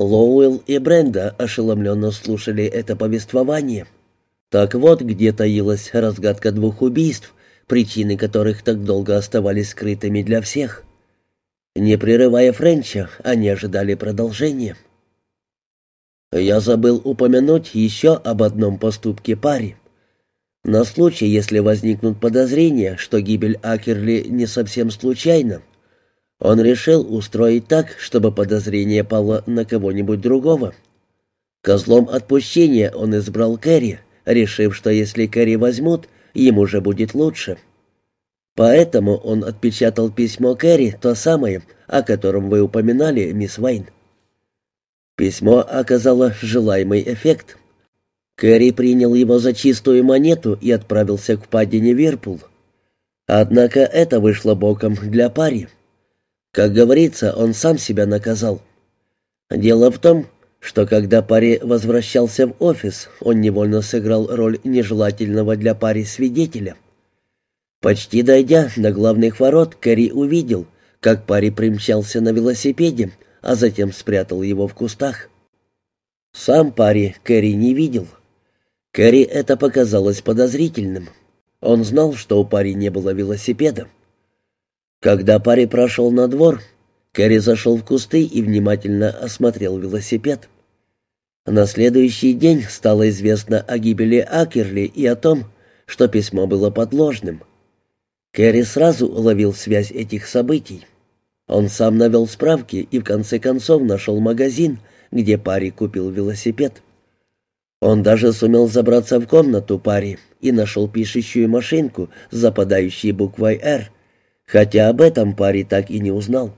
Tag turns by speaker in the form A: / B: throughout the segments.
A: Лоуэлл и Бренда ошеломленно слушали это повествование. Так вот, где таилась разгадка двух убийств, причины которых так долго оставались скрытыми для всех. Не прерывая Френча, они ожидали продолжения. Я забыл упомянуть еще об одном поступке паре. На случай, если возникнут подозрения, что гибель Акерли не совсем случайна, он решил устроить так, чтобы подозрение пало на кого-нибудь другого. Козлом отпущения он избрал Кэрри, решив, что если Кэрри возьмут, ему же будет лучше. Поэтому он отпечатал письмо Кэрри, то самое, о котором вы упоминали, мисс Вайн. Письмо оказало желаемый эффект. Кэрри принял его за чистую монету и отправился к падине Верпул. Однако это вышло боком для пари. Как говорится, он сам себя наказал. Дело в том, что когда пари возвращался в офис, он невольно сыграл роль нежелательного для пари свидетеля. Почти дойдя до главных ворот, Кэрри увидел, как пари примчался на велосипеде, а затем спрятал его в кустах. Сам пари Кэрри не видел. Кэрри это показалось подозрительным. Он знал, что у пари не было велосипеда. Когда пари прошел на двор, Кэрри зашел в кусты и внимательно осмотрел велосипед. На следующий день стало известно о гибели Акерли и о том, что письмо было подложным. Кэрри сразу уловил связь этих событий. Он сам навел справки и в конце концов нашел магазин, где Пари купил велосипед. Он даже сумел забраться в комнату Пари и нашел пишущую машинку с западающей буквой «Р», хотя об этом Пари так и не узнал.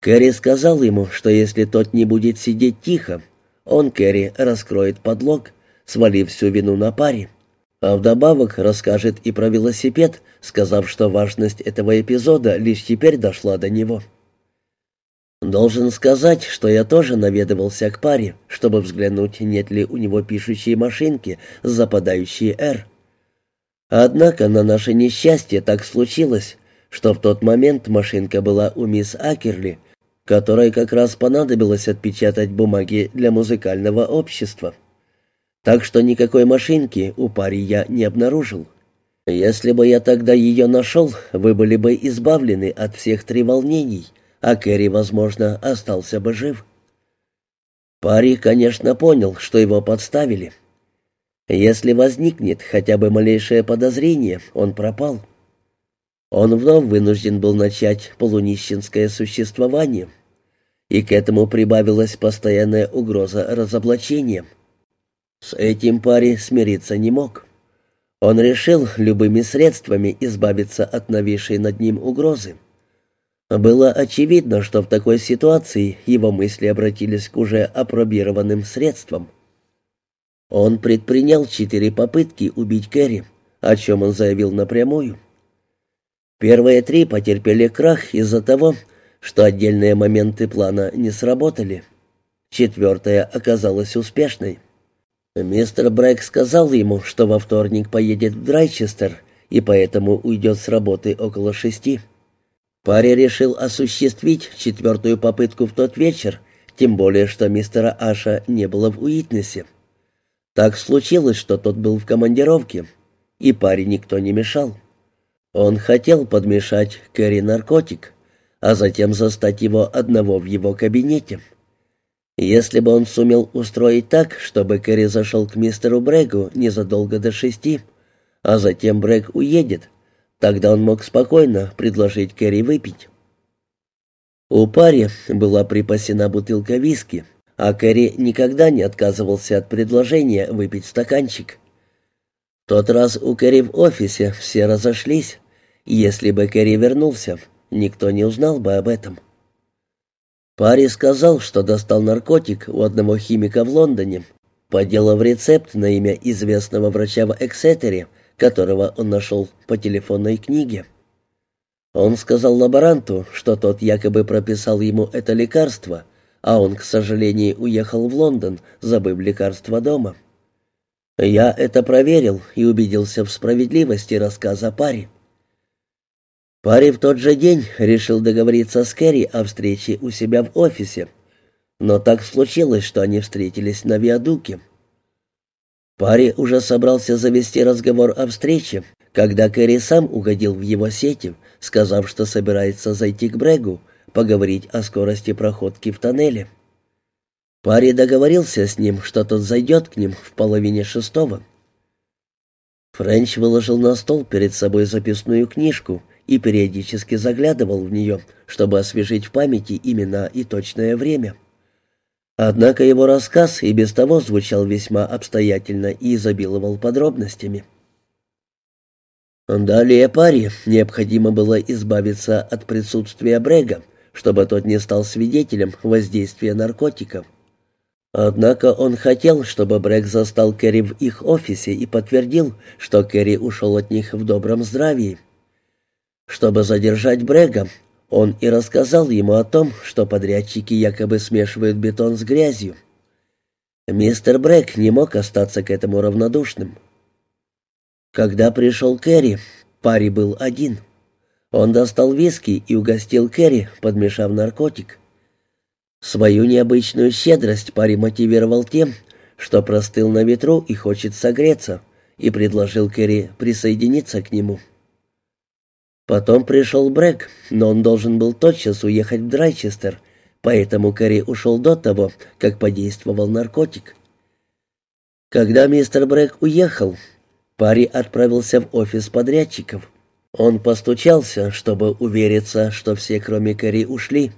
A: Кэрри сказал ему, что если тот не будет сидеть тихо, он, Кэрри, раскроет подлог, свалив всю вину на Пари. А вдобавок расскажет и про велосипед, сказав, что важность этого эпизода лишь теперь дошла до него. Должен сказать, что я тоже наведывался к паре, чтобы взглянуть, нет ли у него пишущей машинки с западающей «Р». Однако на наше несчастье так случилось, что в тот момент машинка была у мисс Акерли, которой как раз понадобилось отпечатать бумаги для музыкального общества. Так что никакой машинки у пари я не обнаружил. Если бы я тогда ее нашел, вы были бы избавлены от всех треволнений, а Кэрри, возможно, остался бы жив. Пари, конечно, понял, что его подставили. Если возникнет хотя бы малейшее подозрение, он пропал. Он вновь вынужден был начать полунищенское существование, и к этому прибавилась постоянная угроза разоблачения — с этим парень смириться не мог. Он решил любыми средствами избавиться от нависшей над ним угрозы. Было очевидно, что в такой ситуации его мысли обратились к уже опробированным средствам. Он предпринял четыре попытки убить Кэрри, о чем он заявил напрямую. Первые три потерпели крах из-за того, что отдельные моменты плана не сработали. Четвертая оказалась успешной. Мистер Брэк сказал ему, что во вторник поедет в Драйчестер и поэтому уйдет с работы около шести. Парень решил осуществить четвертую попытку в тот вечер, тем более, что мистера Аша не было в Уитнесе. Так случилось, что тот был в командировке, и паре никто не мешал. Он хотел подмешать Кэрри наркотик, а затем застать его одного в его кабинете. Если бы он сумел устроить так, чтобы Кэрри зашел к мистеру Брэгу незадолго до шести, а затем Брэг уедет, тогда он мог спокойно предложить Кэрри выпить. У пари была припасена бутылка виски, а Кэрри никогда не отказывался от предложения выпить стаканчик. Тот раз у Кэрри в офисе все разошлись, если бы Кэрри вернулся, никто не узнал бы об этом. Пари сказал, что достал наркотик у одного химика в Лондоне, поделав рецепт на имя известного врача в Эксетере, которого он нашел по телефонной книге. Он сказал лаборанту, что тот якобы прописал ему это лекарство, а он, к сожалению, уехал в Лондон, забыв лекарство дома. Я это проверил и убедился в справедливости рассказа пари. Парень в тот же день решил договориться с Кэрри о встрече у себя в офисе. Но так случилось, что они встретились на виадуке. Паре уже собрался завести разговор о встрече, когда Кэрри сам угодил в его сети, сказав, что собирается зайти к Брегу, поговорить о скорости проходки в тоннеле. Пари договорился с ним, что тот зайдет к ним в половине шестого. Френч выложил на стол перед собой записную книжку и периодически заглядывал в нее, чтобы освежить в памяти имена и точное время. Однако его рассказ и без того звучал весьма обстоятельно и изобиловал подробностями. Далее паре необходимо было избавиться от присутствия Брега, чтобы тот не стал свидетелем воздействия наркотиков. Однако он хотел, чтобы Брег застал Керри в их офисе и подтвердил, что Керри ушел от них в добром здравии. Чтобы задержать Брега, он и рассказал ему о том, что подрядчики якобы смешивают бетон с грязью. Мистер Брег не мог остаться к этому равнодушным. Когда пришел Керри, парень был один. Он достал виски и угостил Керри, подмешав наркотик. Свою необычную щедрость парень мотивировал тем, что простыл на ветру и хочет согреться, и предложил Керри присоединиться к нему. Потом пришел Брэк, но он должен был тотчас уехать в Драйчестер, поэтому Керри ушел до того, как подействовал наркотик. Когда мистер Брэк уехал, парень отправился в офис подрядчиков. Он постучался, чтобы увериться, что все, кроме Керри, ушли.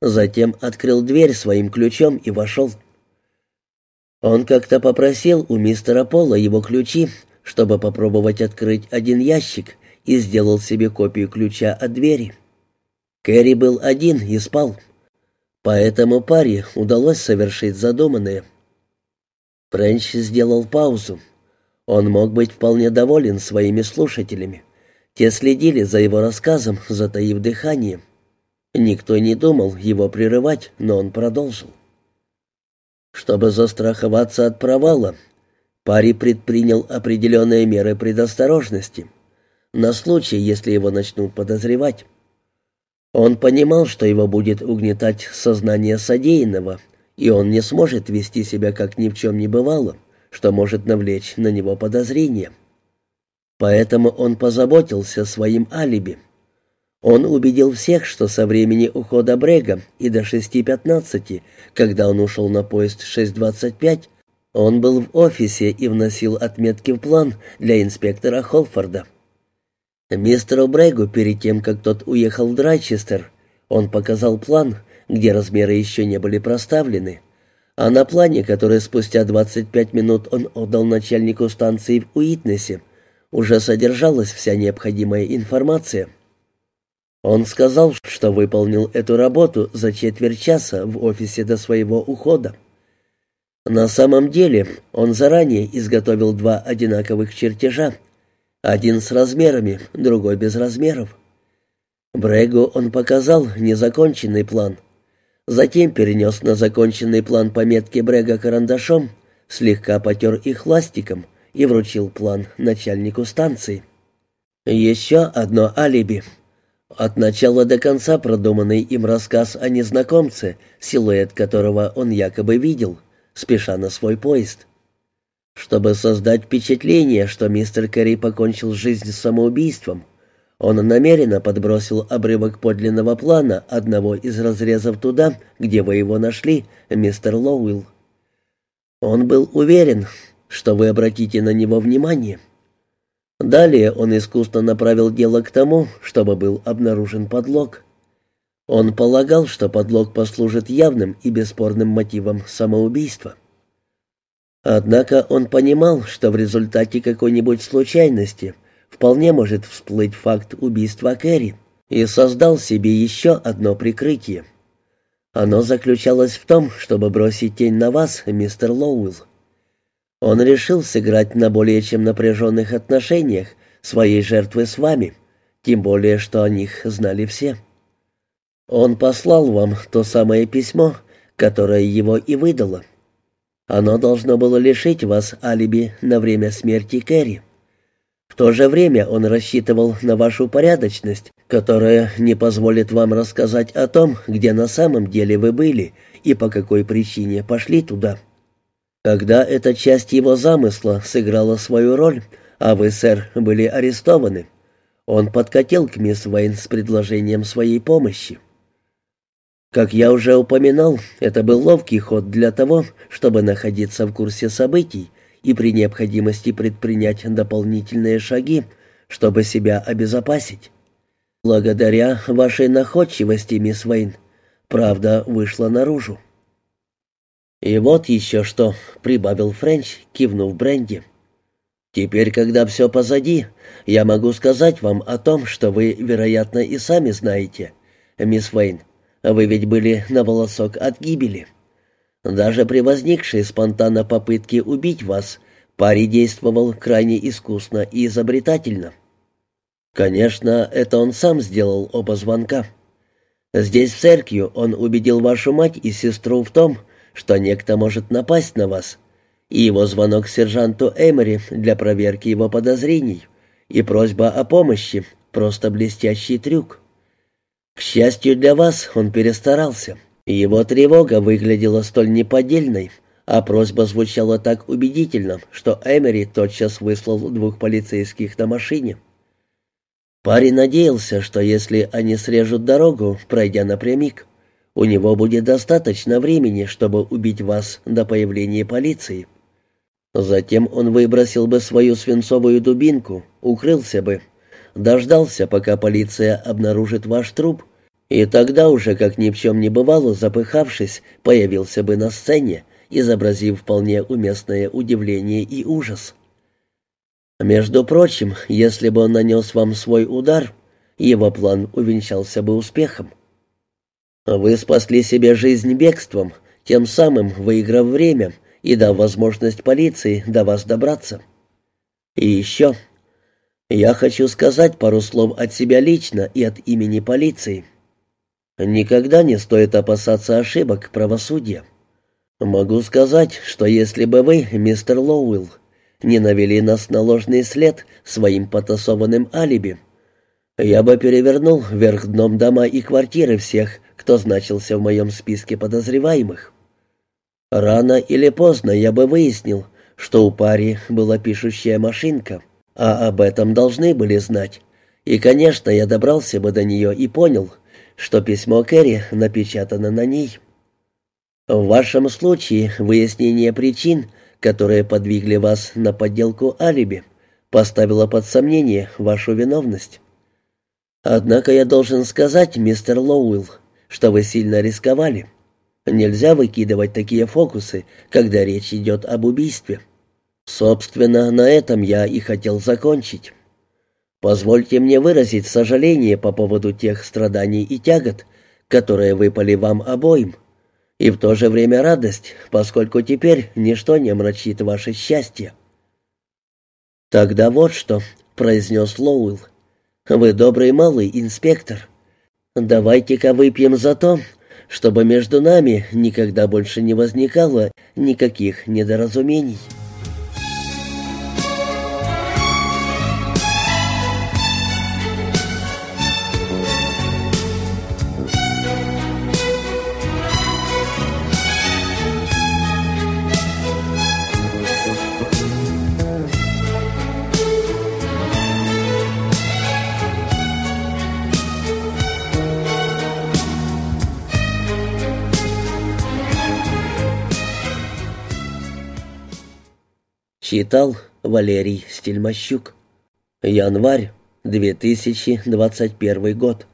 A: Затем открыл дверь своим ключом и вошел. Он как-то попросил у мистера Пола его ключи, чтобы попробовать открыть один ящик, и сделал себе копию ключа от двери. Кэрри был один и спал. Поэтому паре удалось совершить задуманное. Френч сделал паузу. Он мог быть вполне доволен своими слушателями. Те следили за его рассказом, затаив дыхание. Никто не думал его прерывать, но он продолжил. Чтобы застраховаться от провала, Пари предпринял определенные меры предосторожности на случай, если его начнут подозревать. Он понимал, что его будет угнетать сознание содеянного, и он не сможет вести себя как ни в чем не бывало, что может навлечь на него подозрения. Поэтому он позаботился своим алиби — он убедил всех, что со времени ухода Брега и до 6.15, когда он ушел на поезд 6.25, он был в офисе и вносил отметки в план для инспектора Холфорда. Мистеру Брегу, перед тем, как тот уехал в Драйчестер, он показал план, где размеры еще не были проставлены, а на плане, который спустя 25 минут он отдал начальнику станции в Уитнесе, уже содержалась вся необходимая информация — он сказал, что выполнил эту работу за четверть часа в офисе до своего ухода. На самом деле он заранее изготовил два одинаковых чертежа. Один с размерами, другой без размеров. Брегу он показал незаконченный план. Затем перенес на законченный план пометки Брега карандашом, слегка потер их ластиком и вручил план начальнику станции. Еще одно алиби — от начала до конца продуманный им рассказ о незнакомце, силуэт которого он якобы видел, спеша на свой поезд. Чтобы создать впечатление, что мистер Керри покончил жизнь самоубийством, он намеренно подбросил обрывок подлинного плана одного из разрезов туда, где вы его нашли, мистер Лоуэлл. Он был уверен, что вы обратите на него внимание — Далее он искусно направил дело к тому, чтобы был обнаружен подлог. Он полагал, что подлог послужит явным и бесспорным мотивом самоубийства. Однако он понимал, что в результате какой-нибудь случайности вполне может всплыть факт убийства Кэрри, и создал себе еще одно прикрытие. Оно заключалось в том, чтобы бросить тень на вас, мистер Лоуэлл. Он решил сыграть на более чем напряженных отношениях своей жертвы с вами, тем более, что о них знали все. Он послал вам то самое письмо, которое его и выдало. Оно должно было лишить вас алиби на время смерти Кэрри. В то же время он рассчитывал на вашу порядочность, которая не позволит вам рассказать о том, где на самом деле вы были и по какой причине пошли туда. Когда эта часть его замысла сыграла свою роль, а вы, сэр, были арестованы, он подкатил к мисс Вейн с предложением своей помощи. Как я уже упоминал, это был ловкий ход для того, чтобы находиться в курсе событий и при необходимости предпринять дополнительные шаги, чтобы себя обезопасить. Благодаря вашей находчивости, мисс Вейн, правда вышла наружу. «И вот еще что», — прибавил Френч, кивнув Бренди. «Теперь, когда все позади, я могу сказать вам о том, что вы, вероятно, и сами знаете, мисс Вейн, вы ведь были на волосок от гибели. Даже при возникшей спонтанно попытке убить вас, парень действовал крайне искусно и изобретательно. Конечно, это он сам сделал оба звонка. Здесь, в церкви, он убедил вашу мать и сестру в том, что некто может напасть на вас, и его звонок сержанту Эмери для проверки его подозрений, и просьба о помощи — просто блестящий трюк. К счастью для вас, он перестарался. Его тревога выглядела столь неподдельной, а просьба звучала так убедительно, что Эмери тотчас выслал двух полицейских на машине. Парень надеялся, что если они срежут дорогу, пройдя напрямик, у него будет достаточно времени, чтобы убить вас до появления полиции. Затем он выбросил бы свою свинцовую дубинку, укрылся бы, дождался, пока полиция обнаружит ваш труп, и тогда уже, как ни в чем не бывало, запыхавшись, появился бы на сцене, изобразив вполне уместное удивление и ужас. Между прочим, если бы он нанес вам свой удар, его план увенчался бы успехом. Вы спасли себе жизнь бегством, тем самым выиграв время и дав возможность полиции до вас добраться. И еще я хочу сказать пару слов от себя лично и от имени полиции. Никогда не стоит опасаться ошибок правосудия. Могу сказать, что если бы вы, мистер Лоуэлл, не навели нас на ложный след своим потасованным алиби, я бы перевернул вверх дном дома и квартиры всех, кто значился в моем списке подозреваемых. Рано или поздно я бы выяснил, что у пари была пишущая машинка — а об этом должны были знать. И, конечно, я добрался бы до нее и понял, что письмо Кэрри напечатано на ней. В вашем случае выяснение причин, которые подвигли вас на подделку алиби, поставило под сомнение вашу виновность. Однако я должен сказать, мистер Лоуэлл, что вы сильно рисковали. Нельзя выкидывать такие фокусы, когда речь идет об убийстве. Собственно, на этом я и хотел закончить. Позвольте мне выразить сожаление по поводу тех страданий и тягот, которые выпали вам обоим, и в то же время радость, поскольку теперь ничто не омрачит ваше счастье. «Тогда вот что», — произнес Лоуэлл, — «вы добрый малый инспектор. Давайте-ка выпьем за то, чтобы между нами никогда больше не возникало никаких недоразумений». Читал Валерий Стельмощук. Январь 2021 год.